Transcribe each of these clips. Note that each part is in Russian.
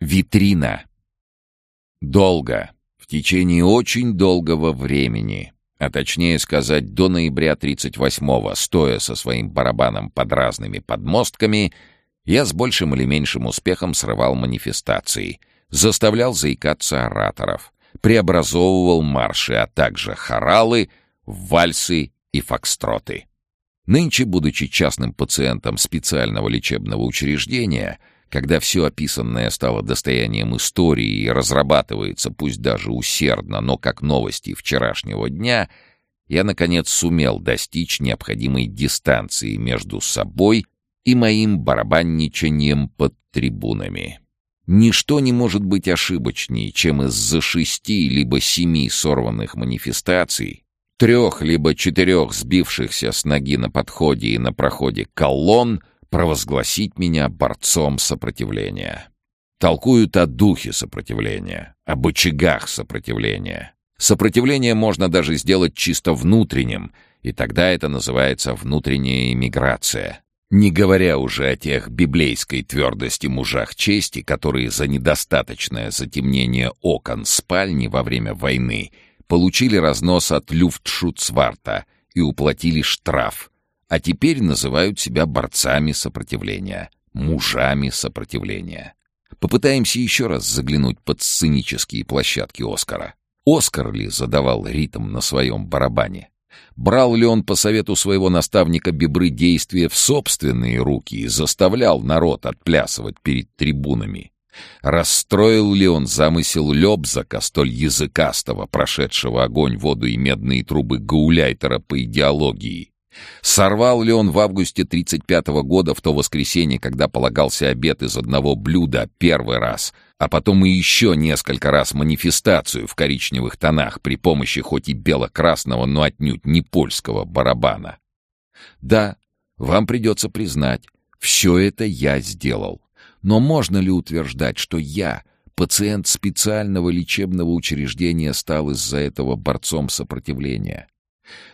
Витрина. Долго, в течение очень долгого времени, а точнее сказать до ноября 38-го, стоя со своим барабаном под разными подмостками, я с большим или меньшим успехом срывал манифестации, заставлял заикаться ораторов, преобразовывал марши, а также хоралы вальсы и фокстроты. Нынче, будучи частным пациентом специального лечебного учреждения, когда все описанное стало достоянием истории и разрабатывается, пусть даже усердно, но как новости вчерашнего дня, я, наконец, сумел достичь необходимой дистанции между собой и моим барабанничанием под трибунами. Ничто не может быть ошибочнее, чем из-за шести либо семи сорванных манифестаций трех либо четырех сбившихся с ноги на подходе и на проходе колонн провозгласить меня борцом сопротивления. Толкуют о духе сопротивления, об очагах сопротивления. Сопротивление можно даже сделать чисто внутренним, и тогда это называется внутренняя иммиграция. Не говоря уже о тех библейской твердости мужах чести, которые за недостаточное затемнение окон спальни во время войны — получили разнос от Люфтшутцварта и уплатили штраф, а теперь называют себя борцами сопротивления, мужами сопротивления. Попытаемся еще раз заглянуть под сценические площадки Оскара. Оскар ли задавал ритм на своем барабане? Брал ли он по совету своего наставника Бибры действия в собственные руки и заставлял народ отплясывать перед трибунами? Расстроил ли он замысел Лебзака, столь языкастого, прошедшего огонь, воду и медные трубы Гауляйтера по идеологии? Сорвал ли он в августе 35-го года, в то воскресенье, когда полагался обед из одного блюда первый раз, а потом и еще несколько раз манифестацию в коричневых тонах при помощи хоть и бело-красного, но отнюдь не польского барабана? Да, вам придется признать, все это я сделал. Но можно ли утверждать, что я, пациент специального лечебного учреждения, стал из-за этого борцом сопротивления?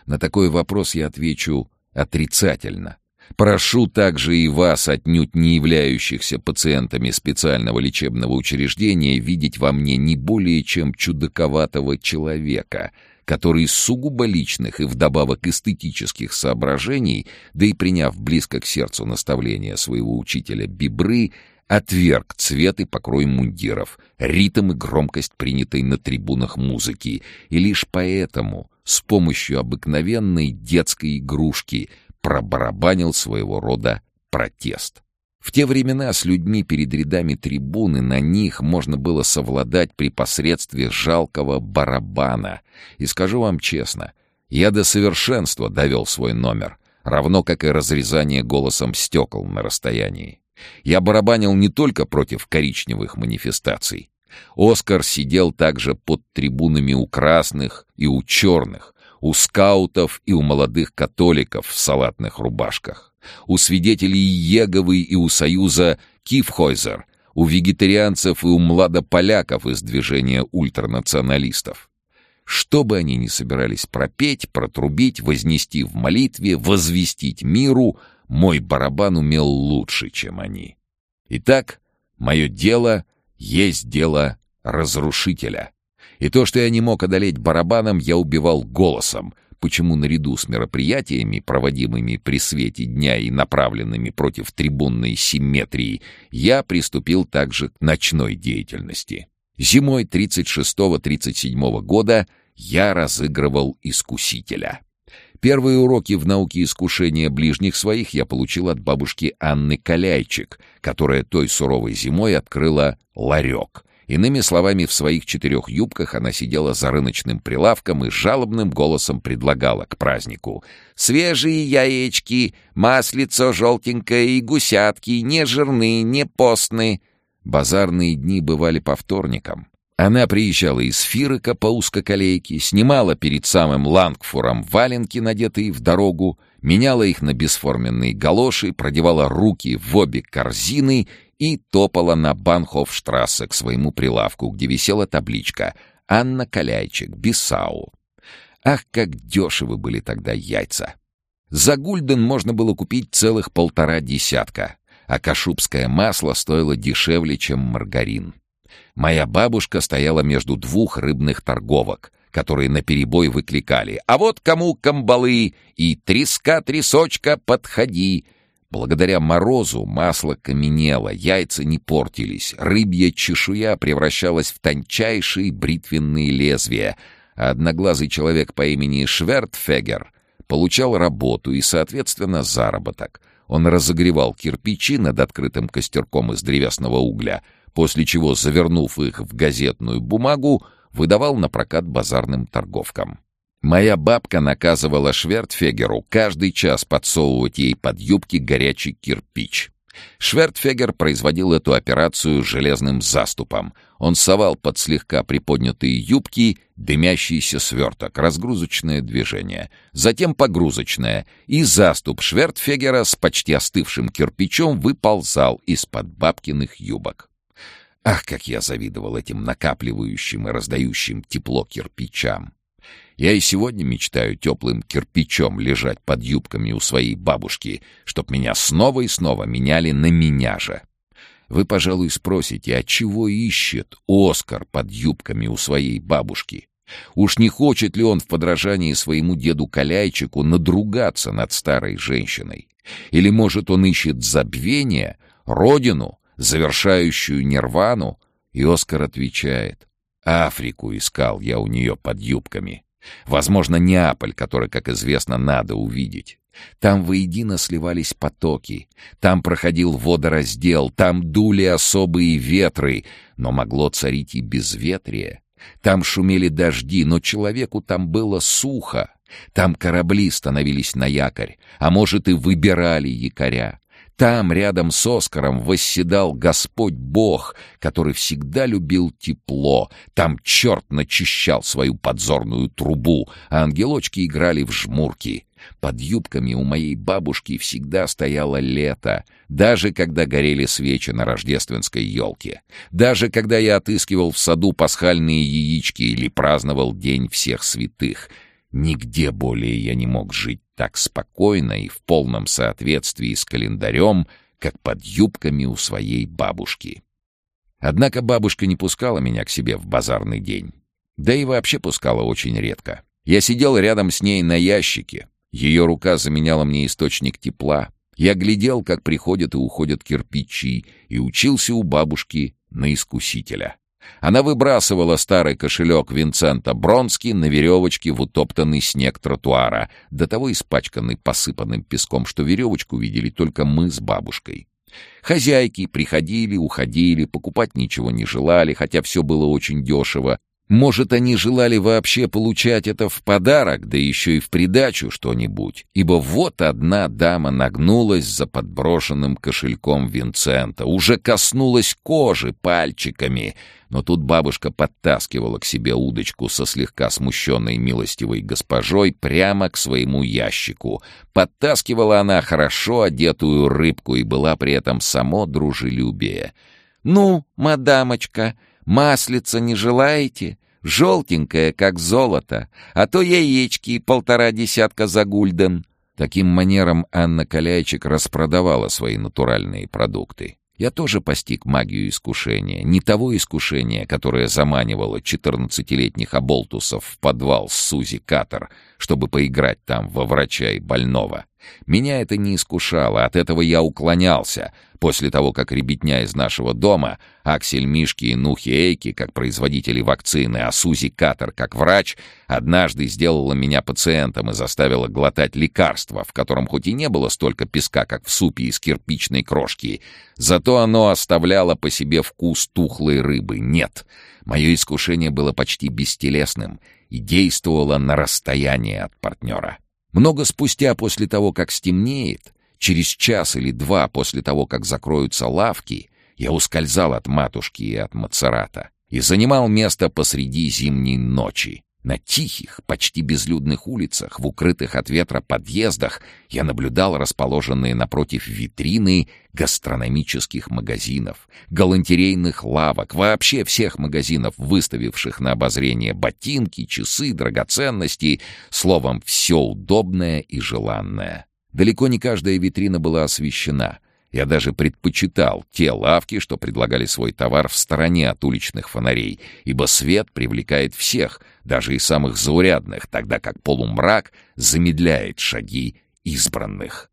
На такой вопрос я отвечу отрицательно. Прошу также и вас, отнюдь не являющихся пациентами специального лечебного учреждения, видеть во мне не более чем чудаковатого человека — который из сугубо личных и вдобавок эстетических соображений, да и приняв близко к сердцу наставления своего учителя Бибры, отверг цвет и покрой мундиров, ритм и громкость принятой на трибунах музыки, и лишь поэтому с помощью обыкновенной детской игрушки пробарабанил своего рода протест. В те времена с людьми перед рядами трибуны на них можно было совладать при посредстве жалкого барабана. И скажу вам честно, я до совершенства довел свой номер, равно как и разрезание голосом стекол на расстоянии. Я барабанил не только против коричневых манифестаций. Оскар сидел также под трибунами у красных и у черных, у скаутов и у молодых католиков в салатных рубашках, у свидетелей Еговы и у союза Кифхойзер, у вегетарианцев и у младополяков из движения ультранационалистов. Что бы они ни собирались пропеть, протрубить, вознести в молитве, возвестить миру — мой барабан умел лучше, чем они. Итак, мое дело есть дело разрушителя. И то, что я не мог одолеть барабаном, я убивал голосом, почему наряду с мероприятиями, проводимыми при свете дня и направленными против трибунной симметрии, я приступил также к ночной деятельности. Зимой 36-37 года я разыгрывал искусителя. Первые уроки в науке искушения ближних своих я получил от бабушки Анны Каляйчик, которая той суровой зимой открыла ларек. Иными словами, в своих четырех юбках она сидела за рыночным прилавком и жалобным голосом предлагала к празднику «Свежие яички, маслицо желтенькое и гусятки, не жирные, не постные». Базарные дни бывали по вторникам. Она приезжала из Фирыка по узкоколейке, снимала перед самым Лангфуром валенки, надетые в дорогу, меняла их на бесформенные галоши, продевала руки в обе корзины и топала на Банхофштрассе к своему прилавку, где висела табличка «Анна Каляйчик, Бисау». Ах, как дешевы были тогда яйца! За гульден можно было купить целых полтора десятка, а кашубское масло стоило дешевле, чем маргарин. Моя бабушка стояла между двух рыбных торговок, которые наперебой выкликали «А вот кому камбалы!» и «Треска-тресочка, подходи!» Благодаря морозу масло каменело, яйца не портились, рыбья чешуя превращалась в тончайшие бритвенные лезвия, а одноглазый человек по имени Швертфегер получал работу и, соответственно, заработок. Он разогревал кирпичи над открытым костерком из древесного угля, после чего, завернув их в газетную бумагу, выдавал на прокат базарным торговкам. Моя бабка наказывала Швертфегеру каждый час подсовывать ей под юбки горячий кирпич. Швертфегер производил эту операцию железным заступом. Он совал под слегка приподнятые юбки дымящийся сверток, разгрузочное движение, затем погрузочное, и заступ Швертфегера с почти остывшим кирпичом выползал из-под бабкиных юбок. Ах, как я завидовал этим накапливающим и раздающим тепло кирпичам! Я и сегодня мечтаю теплым кирпичом лежать под юбками у своей бабушки, чтоб меня снова и снова меняли на меня же. Вы, пожалуй, спросите, а чего ищет Оскар под юбками у своей бабушки? Уж не хочет ли он в подражании своему деду Каляйчику надругаться над старой женщиной? Или, может, он ищет забвение, родину, завершающую нирвану? И Оскар отвечает, Африку искал я у нее под юбками. Возможно, Неаполь, который, как известно, надо увидеть. Там воедино сливались потоки, там проходил водораздел, там дули особые ветры, но могло царить и безветрие. Там шумели дожди, но человеку там было сухо. Там корабли становились на якорь, а может и выбирали якоря. Там, рядом с Оскаром, восседал Господь Бог, который всегда любил тепло. Там черт начищал свою подзорную трубу, а ангелочки играли в жмурки. Под юбками у моей бабушки всегда стояло лето, даже когда горели свечи на рождественской елке, даже когда я отыскивал в саду пасхальные яички или праздновал День всех святых — Нигде более я не мог жить так спокойно и в полном соответствии с календарем, как под юбками у своей бабушки. Однако бабушка не пускала меня к себе в базарный день. Да и вообще пускала очень редко. Я сидел рядом с ней на ящике. Ее рука заменяла мне источник тепла. Я глядел, как приходят и уходят кирпичи, и учился у бабушки на искусителя. Она выбрасывала старый кошелек Винцента Бронски на веревочке в утоптанный снег тротуара, до того испачканный посыпанным песком, что веревочку видели только мы с бабушкой. Хозяйки приходили, уходили, покупать ничего не желали, хотя все было очень дешево, может, они желали вообще получать это в подарок, да еще и в придачу что-нибудь, ибо вот одна дама нагнулась за подброшенным кошельком Винцента, уже коснулась кожи пальчиками, но тут бабушка подтаскивала к себе удочку со слегка смущенной милостивой госпожой прямо к своему ящику. Подтаскивала она хорошо одетую рыбку и была при этом само дружелюбие. «Ну, мадамочка!» Маслица не желаете? Желтенькое, как золото, а то яички полтора десятка за гульден». Таким манером Анна Каляйчик распродавала свои натуральные продукты. Я тоже постиг магию искушения. Не того искушения, которое заманивало четырнадцатилетних оболтусов в подвал Сузи Катер, чтобы поиграть там во врача и больного. Меня это не искушало, от этого я уклонялся. После того, как ребятня из нашего дома, Аксель Мишки и Нухи Эйки, как производители вакцины, а Сузи Катер, как врач, однажды сделала меня пациентом и заставила глотать лекарство, в котором хоть и не было столько песка, как в супе из кирпичной крошки, зато оно оставляло по себе вкус тухлой рыбы. Нет, мое искушение было почти бестелесным и действовало на расстояние от партнера. Много спустя после того, как стемнеет, через час или два после того, как закроются лавки, я ускользал от матушки и от Мацерата и занимал место посреди зимней ночи, на тихих, почти безлюдных улицах, в укрытых от ветра подъездах я наблюдал расположенные напротив витрины гастрономических магазинов, галантерейных лавок, вообще всех магазинов, выставивших на обозрение ботинки, часы, драгоценности, словом, все удобное и желанное. Далеко не каждая витрина была освещена — Я даже предпочитал те лавки, что предлагали свой товар в стороне от уличных фонарей, ибо свет привлекает всех, даже и самых заурядных, тогда как полумрак замедляет шаги избранных.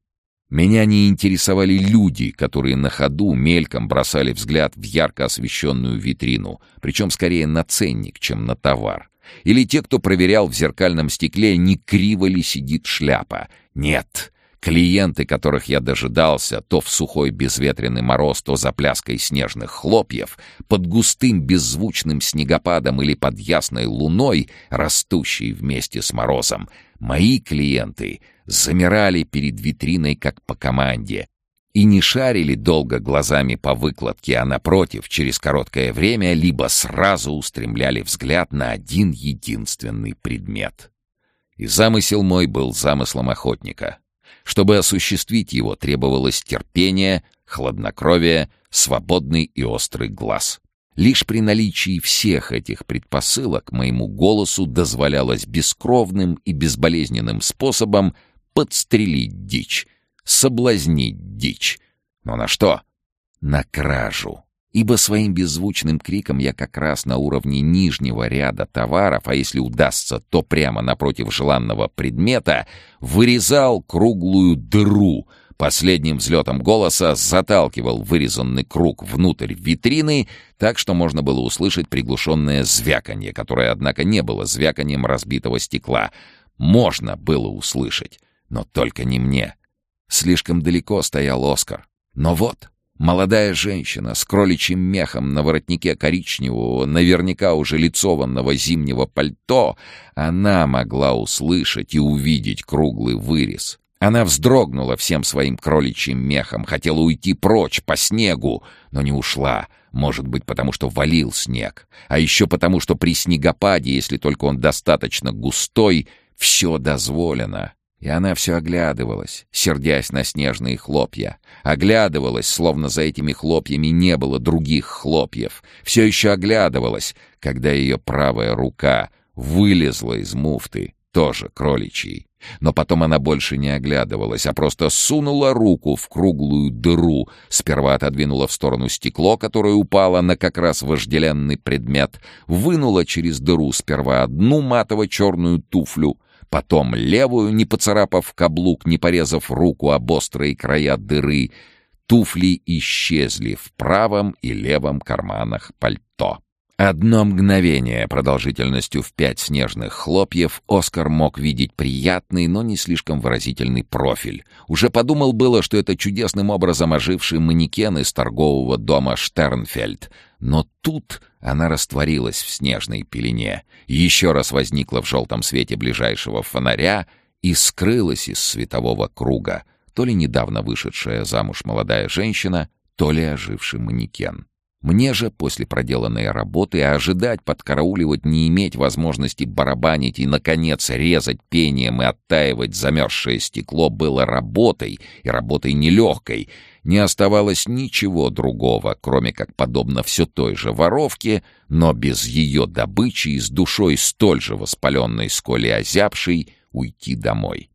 Меня не интересовали люди, которые на ходу мельком бросали взгляд в ярко освещенную витрину, причем скорее на ценник, чем на товар. Или те, кто проверял в зеркальном стекле, не криво ли сидит шляпа. Нет, Клиенты, которых я дожидался, то в сухой безветренный мороз, то за пляской снежных хлопьев, под густым беззвучным снегопадом или под ясной луной, растущей вместе с морозом, мои клиенты замирали перед витриной как по команде и не шарили долго глазами по выкладке, а напротив, через короткое время, либо сразу устремляли взгляд на один единственный предмет. И замысел мой был замыслом охотника — чтобы осуществить его, требовалось терпение, хладнокровие, свободный и острый глаз. Лишь при наличии всех этих предпосылок моему голосу дозволялось бескровным и безболезненным способом подстрелить дичь, соблазнить дичь. Но на что? На кражу ибо своим беззвучным криком я как раз на уровне нижнего ряда товаров, а если удастся, то прямо напротив желанного предмета, вырезал круглую дыру, последним взлетом голоса заталкивал вырезанный круг внутрь витрины, так что можно было услышать приглушенное звяканье, которое, однако, не было звяканием разбитого стекла. Можно было услышать, но только не мне. Слишком далеко стоял Оскар. Но вот, Молодая женщина с кроличьим мехом на воротнике коричневого, наверняка уже лицованного зимнего пальто, она могла услышать и увидеть круглый вырез. Она вздрогнула всем своим кроличьим мехом, хотела уйти прочь по снегу, но не ушла. Может быть, потому что валил снег. А еще потому, что при снегопаде, если только он достаточно густой, все дозволено. И она все оглядывалась, сердясь на снежные хлопья. Оглядывалась, словно за этими хлопьями не было других хлопьев. Все еще оглядывалась, когда ее правая рука вылезла из муфты, тоже кроличьей. Но потом она больше не оглядывалась, а просто сунула руку в круглую дыру, сперва отодвинула в сторону стекло, которое упало на как раз вожделенный предмет, вынула через дыру сперва одну матово-черную туфлю — потом левую, не поцарапав каблук, не порезав руку об острые края дыры. Туфли исчезли в правом и левом карманах пальто. Одно мгновение продолжительностью в пять снежных хлопьев Оскар мог видеть приятный, но не слишком выразительный профиль. Уже подумал было, что это чудесным образом оживший манекен из торгового дома Штернфельд. Но тут она растворилась в снежной пелене, еще раз возникла в желтом свете ближайшего фонаря и скрылась из светового круга, то ли недавно вышедшая замуж молодая женщина, то ли оживший манекен. Мне же после проделанной работы ожидать, подкарауливать, не иметь возможности барабанить и, наконец, резать пением и оттаивать замерзшее стекло было работой, и работой нелегкой. Не оставалось ничего другого, кроме как, подобно все той же воровке, но без ее добычи и с душой столь же воспаленной, сколь и озябшей, уйти домой.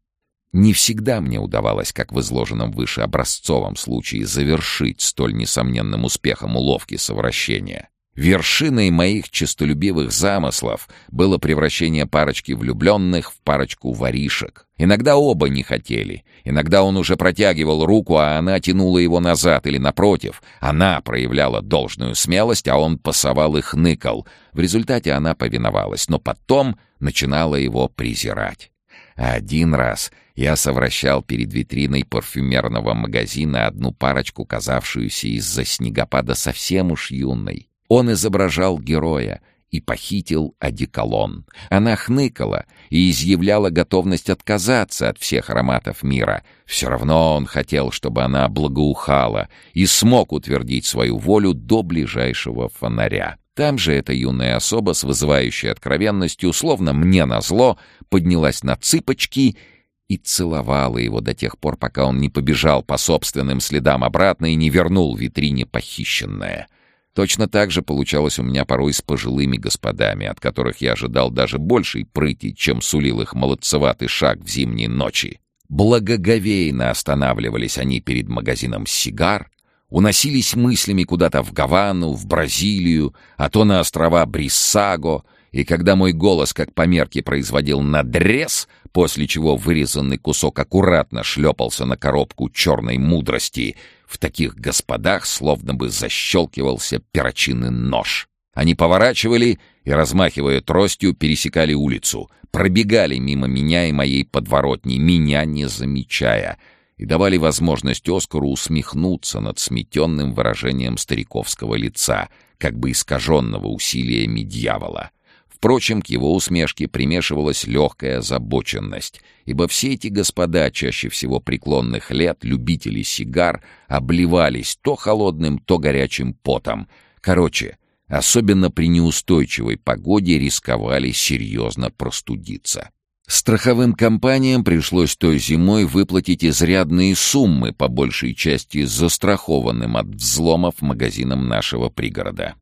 Не всегда мне удавалось, как в изложенном выше образцовом случае, завершить столь несомненным успехом уловки совращения. Вершиной моих честолюбивых замыслов было превращение парочки влюбленных в парочку воришек. Иногда оба не хотели. Иногда он уже протягивал руку, а она тянула его назад или напротив. Она проявляла должную смелость, а он пасовал и хныкал. В результате она повиновалась, но потом начинала его презирать. А один раз я совращал перед витриной парфюмерного магазина одну парочку, казавшуюся из-за снегопада совсем уж юной. Он изображал героя и похитил одеколон. Она хныкала и изъявляла готовность отказаться от всех ароматов мира. Все равно он хотел, чтобы она благоухала и смог утвердить свою волю до ближайшего фонаря. Там же эта юная особа с вызывающей откровенностью, словно мне назло, поднялась на цыпочки и целовала его до тех пор, пока он не побежал по собственным следам обратно и не вернул витрине похищенное. Точно так же получалось у меня порой с пожилыми господами, от которых я ожидал даже большей прыти, чем сулил их молодцеватый шаг в зимние ночи. Благоговейно останавливались они перед магазином сигар, уносились мыслями куда-то в Гавану, в Бразилию, а то на острова Бриссаго, и когда мой голос как по мерке производил надрез, после чего вырезанный кусок аккуратно шлепался на коробку черной мудрости, в таких господах словно бы защелкивался перочинный нож. Они поворачивали и, размахивая тростью, пересекали улицу, пробегали мимо меня и моей подворотни, меня не замечая, и давали возможность Оскару усмехнуться над сметенным выражением стариковского лица, как бы искаженного усилиями дьявола. Впрочем, к его усмешке примешивалась легкая озабоченность, ибо все эти господа, чаще всего преклонных лет, любители сигар, обливались то холодным, то горячим потом. Короче, особенно при неустойчивой погоде рисковали серьезно простудиться. Страховым компаниям пришлось той зимой выплатить изрядные суммы, по большей части застрахованным от взломов магазинам нашего пригорода.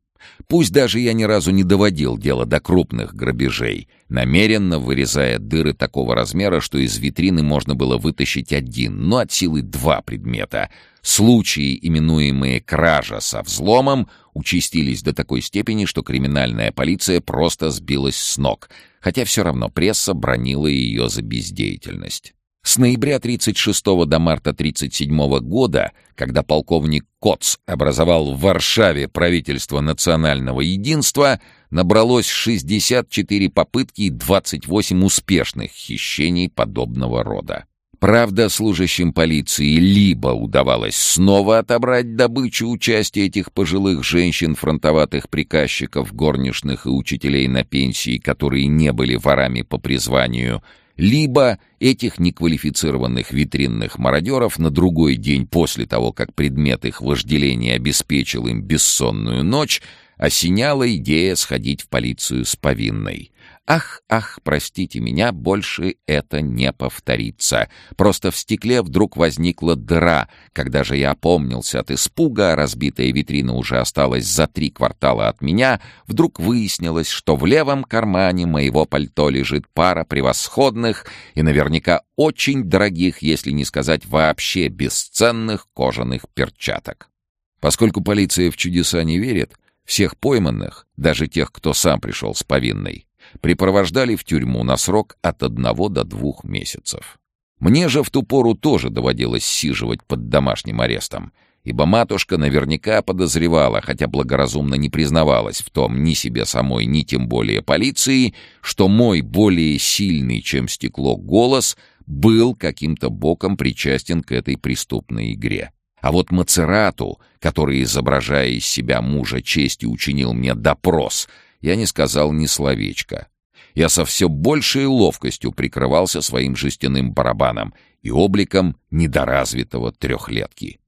Пусть даже я ни разу не доводил дело до крупных грабежей, намеренно вырезая дыры такого размера, что из витрины можно было вытащить один, но от силы два предмета. Случаи, именуемые «кража со взломом», участились до такой степени, что криминальная полиция просто сбилась с ног, хотя все равно пресса бронила ее за бездеятельность. С ноября 36 до марта 37 года, когда полковник Коц образовал в Варшаве правительство национального единства, набралось 64 попытки и 28 успешных хищений подобного рода. Правда, служащим полиции либо удавалось снова отобрать добычу участия этих пожилых женщин, фронтоватых приказчиков, горничных и учителей на пенсии, которые не были ворами по призванию – либо этих неквалифицированных витринных мародеров на другой день после того, как предмет их вожделения обеспечил им бессонную ночь, осеняла идея сходить в полицию с повинной. Ах, ах, простите меня, больше это не повторится. Просто в стекле вдруг возникла дыра. Когда же я опомнился от испуга, разбитая витрина уже осталась за три квартала от меня, вдруг выяснилось, что в левом кармане моего пальто лежит пара превосходных и наверняка очень дорогих, если не сказать вообще бесценных кожаных перчаток. Поскольку полиция в чудеса не верит, всех пойманных, даже тех, кто сам пришел с повинной, припровождали в тюрьму на срок от одного до двух месяцев. Мне же в ту пору тоже доводилось сиживать под домашним арестом, ибо матушка наверняка подозревала, хотя благоразумно не признавалась в том ни себе самой, ни тем более полиции, что мой более сильный, чем стекло, голос был каким-то боком причастен к этой преступной игре. А вот Мацерату, который, изображая из себя мужа чести, учинил мне допрос — я не сказал ни словечка. Я со все большей ловкостью прикрывался своим жестяным барабаном и обликом недоразвитого трехлетки.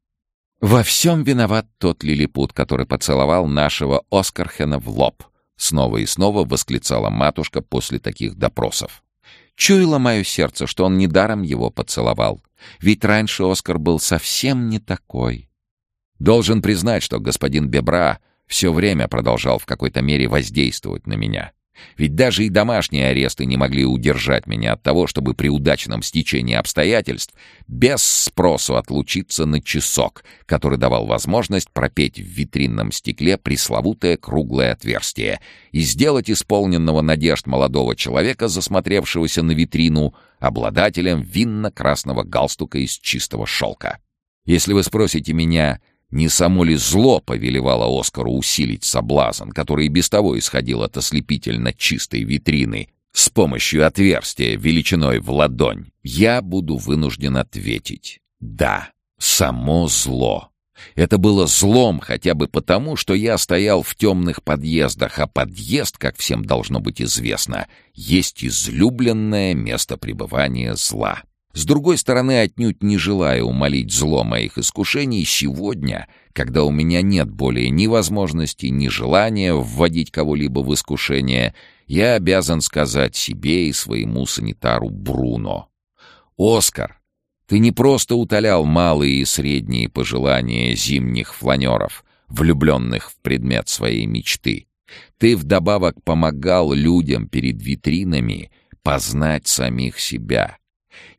«Во всем виноват тот лилипут, который поцеловал нашего Оскархена в лоб», — снова и снова восклицала матушка после таких допросов. Чуяло мое сердце, что он недаром его поцеловал, ведь раньше Оскар был совсем не такой. Должен признать, что господин Бебра все время продолжал в какой-то мере воздействовать на меня. Ведь даже и домашние аресты не могли удержать меня от того, чтобы при удачном стечении обстоятельств без спросу отлучиться на часок, который давал возможность пропеть в витринном стекле пресловутое круглое отверстие и сделать исполненного надежд молодого человека, засмотревшегося на витрину, обладателем винно-красного галстука из чистого шелка. Если вы спросите меня, не само ли зло повелевало Оскару усилить соблазн, который и без того исходил от ослепительно чистой витрины, с помощью отверстия величиной в ладонь? Я буду вынужден ответить «да». Само зло. Это было злом хотя бы потому, что я стоял в темных подъездах, а подъезд, как всем должно быть известно, есть излюбленное место пребывания зла. С другой стороны, отнюдь не желая умолить зло моих искушений, сегодня, когда у меня нет более ни возможности, ни желания вводить кого-либо в искушение, я обязан сказать себе и своему санитару Бруно. «Оскар, ты не просто утолял малые и средние пожелания зимних фланеров, влюбленных в предмет своей мечты. Ты вдобавок помогал людям перед витринами познать самих себя»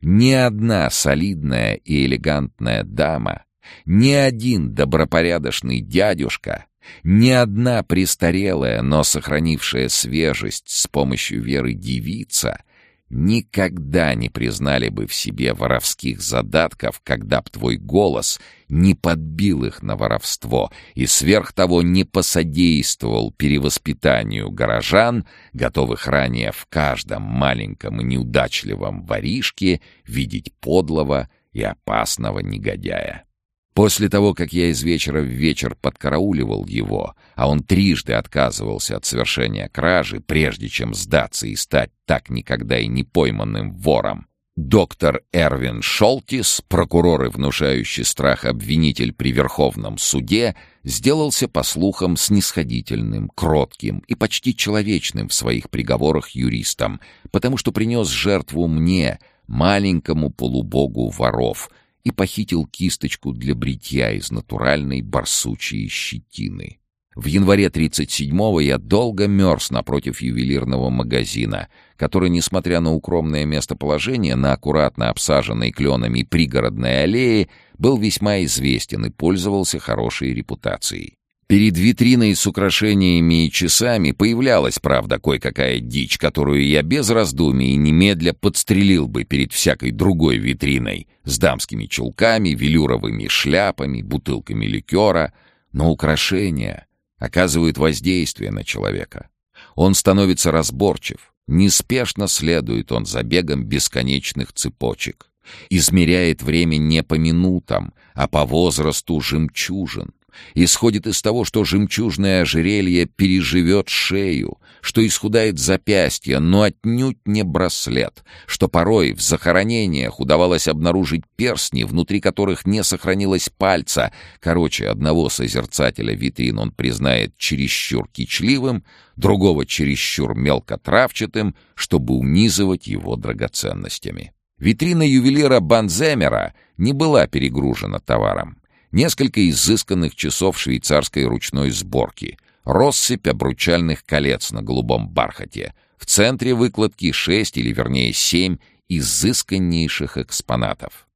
Ни одна солидная и элегантная дама, ни один добропорядочный дядюшка, ни одна престарелая, но сохранившая свежесть с помощью веры девица никогда не признали бы в себе воровских задатков, когда б твой голос не подбил их на воровство и сверх того не посодействовал перевоспитанию горожан, готовых ранее в каждом маленьком и неудачливом воришке видеть подлого и опасного негодяя. После того, как я из вечера в вечер подкарауливал его, а он трижды отказывался от совершения кражи, прежде чем сдаться и стать так никогда и не пойманным вором, доктор Эрвин Шолтис, прокурор и внушающий страх обвинитель при Верховном суде, сделался, по слухам, снисходительным, кротким и почти человечным в своих приговорах юристам, потому что принес жертву мне, маленькому полубогу воров — и похитил кисточку для бритья из натуральной барсучьей щетины. В январе 37-го я долго мерз напротив ювелирного магазина, который, несмотря на укромное местоположение на аккуратно обсаженной кленами пригородной аллее, был весьма известен и пользовался хорошей репутацией. Перед витриной с украшениями и часами появлялась, правда, кое-какая дичь, которую я без раздумий немедля подстрелил бы перед всякой другой витриной с дамскими чулками, велюровыми шляпами, бутылками ликера. Но украшения оказывают воздействие на человека. Он становится разборчив, неспешно следует он за бегом бесконечных цепочек, измеряет время не по минутам, а по возрасту жемчужин, исходит из того, что жемчужное ожерелье переживет шею, что исхудает запястье, но отнюдь не браслет, что порой в захоронениях удавалось обнаружить перстни, внутри которых не сохранилось пальца. Короче, одного созерцателя витрин он признает чересчур кичливым, другого чересчур мелкотравчатым, чтобы унизывать его драгоценностями. Витрина ювелира Банземера не была перегружена товаром несколько изысканных часов швейцарской ручной сборки, россыпь обручальных колец на голубом бархате, в центре выкладки шесть или вернее семь изысканнейших экспонатов.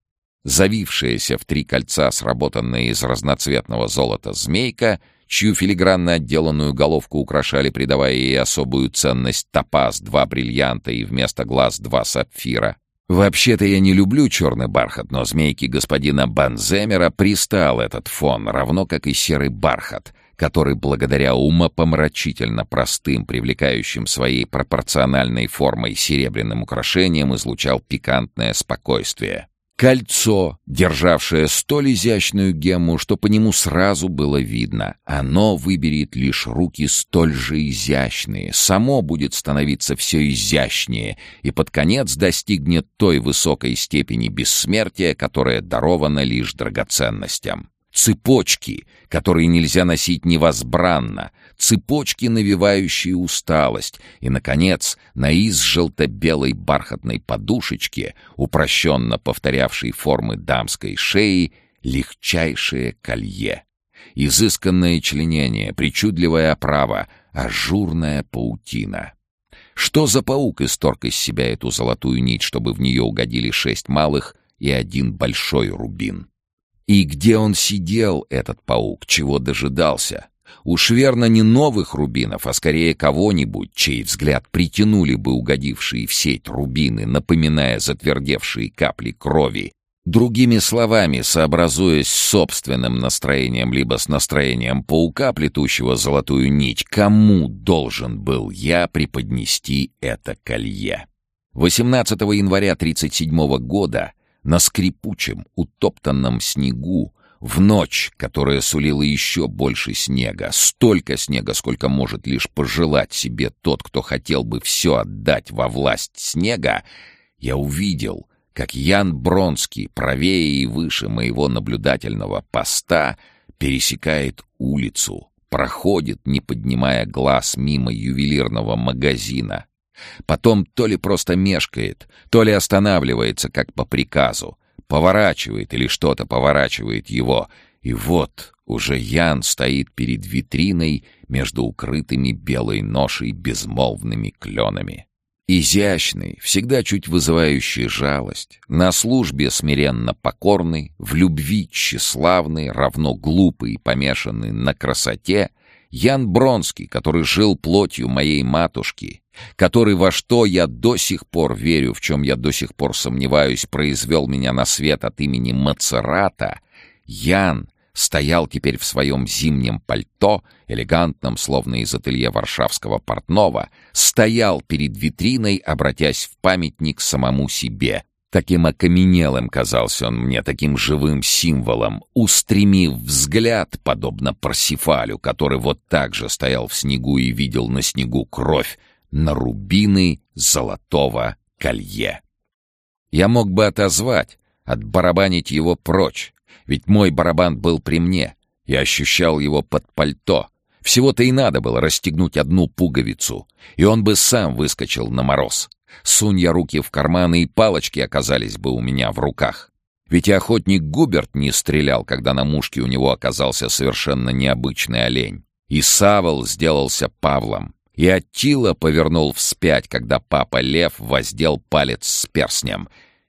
Завившаяся в три кольца сработанная из разноцветного золота змейка, чью филигранно отделанную головку украшали, придавая ей особую ценность топаз, два бриллианта и вместо глаз два сапфира, Вообще-то я не люблю черный бархат, но змейки господина Банземера пристал этот фон, равно как и серый бархат, который благодаря умопомрачительно простым, привлекающим своей пропорциональной формой серебряным украшениям излучал пикантное спокойствие. Кольцо, державшее столь изящную гемму, что по нему сразу было видно. Оно выберет лишь руки столь же изящные, само будет становиться все изящнее и под конец достигнет той высокой степени бессмертия, которая дарована лишь драгоценностям. Цепочки, которые нельзя носить невозбранно, цепочки, навевающие усталость, и, наконец, на из желто-белой бархатной подушечке, упрощенно повторявшей формы дамской шеи, легчайшее колье. Изысканное членение, причудливая оправа, ажурная паутина. Что за паук исторг из себя эту золотую нить, чтобы в нее угодили шесть малых и один большой рубин? И где он сидел, этот паук, чего дожидался? Уж верно не новых рубинов, а скорее кого-нибудь, чей взгляд притянули бы угодившие в сеть рубины, напоминая затвердевшие капли крови. Другими словами, сообразуясь с собственным настроением либо с настроением паука, плетущего золотую нить, кому должен был я преподнести это колье? 18 января 1937 года на скрипучем, утоптанном снегу в ночь, которая сулила еще больше снега, столько снега, сколько может лишь пожелать себе тот, кто хотел бы все отдать во власть снега, я увидел, как Ян Бронский, правее и выше моего наблюдательного поста, пересекает улицу, проходит, не поднимая глаз мимо ювелирного магазина. Потом то ли просто мешкает, то ли останавливается, как по приказу, поворачивает или что-то поворачивает его, и вот уже Ян стоит перед витриной между укрытыми белой ношей безмолвными кленами. Изящный, всегда чуть вызывающий жалость, на службе смиренно покорный, в любви тщеславный, равно глупый и помешанный на красоте, Ян Бронский, который жил плотью моей матушки, который во что я до сих пор верю, в чем я до сих пор сомневаюсь, произвел меня на свет от имени Мацерата, Ян стоял теперь в своем зимнем пальто, элегантном, словно из ателье варшавского портного, стоял перед витриной, обратясь в памятник самому себе. Таким окаменелым казался он мне, таким живым символом, устремив взгляд, подобно Парсифалю, который вот так же стоял в снегу и видел на снегу кровь, на рубины золотого колье. Я мог бы отозвать, отбарабанить его прочь, ведь мой барабан был при мне. Я ощущал его под пальто. Всего-то и надо было расстегнуть одну пуговицу, и он бы сам выскочил на мороз. Сунь я руки в карманы, и палочки оказались бы у меня в руках. Ведь и охотник Губерт не стрелял, когда на мушке у него оказался совершенно необычный олень. И Савол сделался Павлом. И Аттила повернул вспять, когда папа Лев воздел палец с перстнем.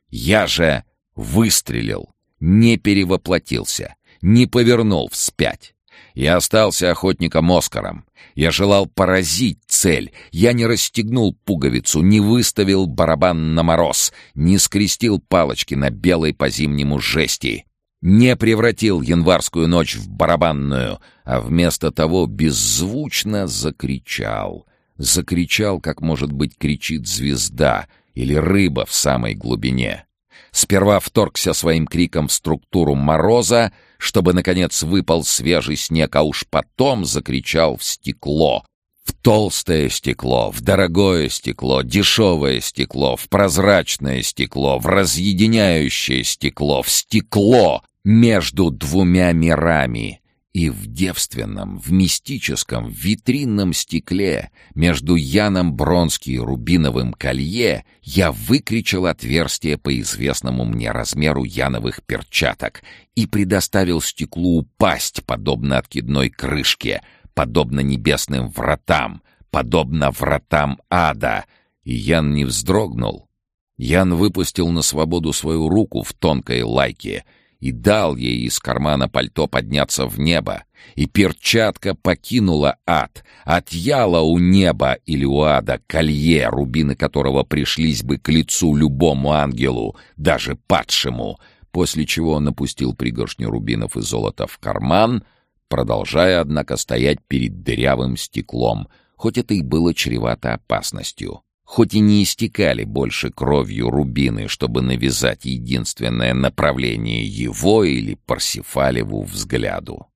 Я же выстрелил не перевоплотился, не повернул вспять. Я остался охотником Оскаром. Я желал поразить цель. Я не расстегнул пуговицу, не выставил барабан на мороз, не скрестил палочки на белой по-зимнему жести, не превратил январскую ночь в барабанную, а вместо того беззвучно закричал. Закричал, как, может быть, кричит звезда или рыба в самой глубине. Сперва вторгся своим криком в структуру мороза, чтобы, наконец, выпал свежий снег, а уж потом закричал в стекло. В толстое стекло, в дорогое стекло, дешевое стекло, в прозрачное стекло, в разъединяющее стекло, в стекло между двумя мирами. И в девственном, в мистическом, в витринном стекле между Яном Бронски и Рубиновым колье я выкричал отверстие по известному мне размеру яновых перчаток и предоставил стеклу упасть, подобно откидной крышке, подобно небесным вратам, подобно вратам ада. И Ян не вздрогнул. Ян выпустил на свободу свою руку в тонкой лайке — и дал ей из кармана пальто подняться в небо, и перчатка покинула ад, отъяла у неба или у ада колье, рубины которого пришлись бы к лицу любому ангелу, даже падшему, после чего он опустил пригоршню рубинов и золота в карман, продолжая, однако, стоять перед дырявым стеклом, хоть это и было чревато опасностью хоть и не истекали больше кровью рубины, чтобы навязать единственное направление его или Парсифалеву взгляду.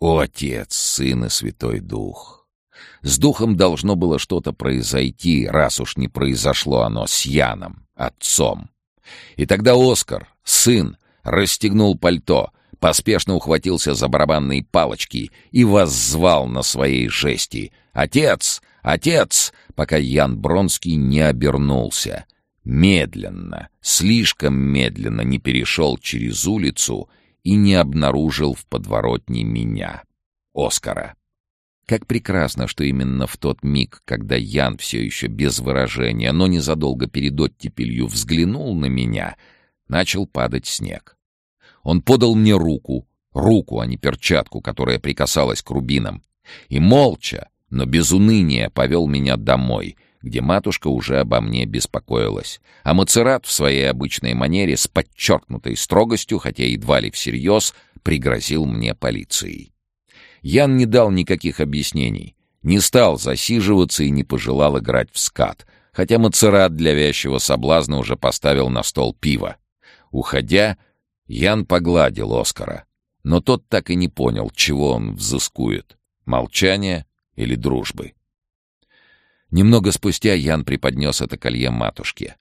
О, Отец, Сын и Святой Дух! С Духом должно было что-то произойти, раз уж не произошло оно с Яном, отцом. И тогда Оскар, сын, расстегнул пальто, поспешно ухватился за барабанные палочки и воззвал на своей жести. «Отец! Отец!» пока Ян Бронский не обернулся. Медленно, слишком медленно не перешел через улицу и не обнаружил в подворотне меня, Оскара. Как прекрасно, что именно в тот миг, когда Ян все еще без выражения, но незадолго перед оттепелью взглянул на меня, начал падать снег. Он подал мне руку, руку, а не перчатку, которая прикасалась к рубинам, и молча, но без уныния повел меня домой, где матушка уже обо мне беспокоилась. А Мацерат в своей обычной манере с подчеркнутой строгостью, хотя едва ли всерьез, пригрозил мне полицией. Ян не дал никаких объяснений, не стал засиживаться и не пожелал играть в скат, хотя Мацерат для вязчего соблазна уже поставил на стол пиво. Уходя, Ян погладил Оскара, но тот так и не понял, чего он взыскует. Молчание или дружбы. Немного спустя Ян преподнес это колье матушке.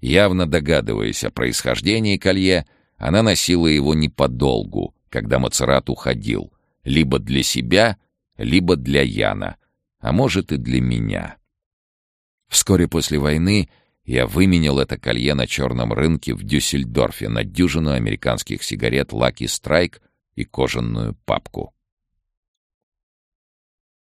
Явно догадываясь о происхождении колье, она носила его не подолгу, когда Мацерат уходил, либо для себя, либо для Яна, а может и для меня. Вскоре после войны я выменял это колье на черном рынке в Дюссельдорфе на дюжину американских сигарет «Лаки Страйк» и кожаную папку.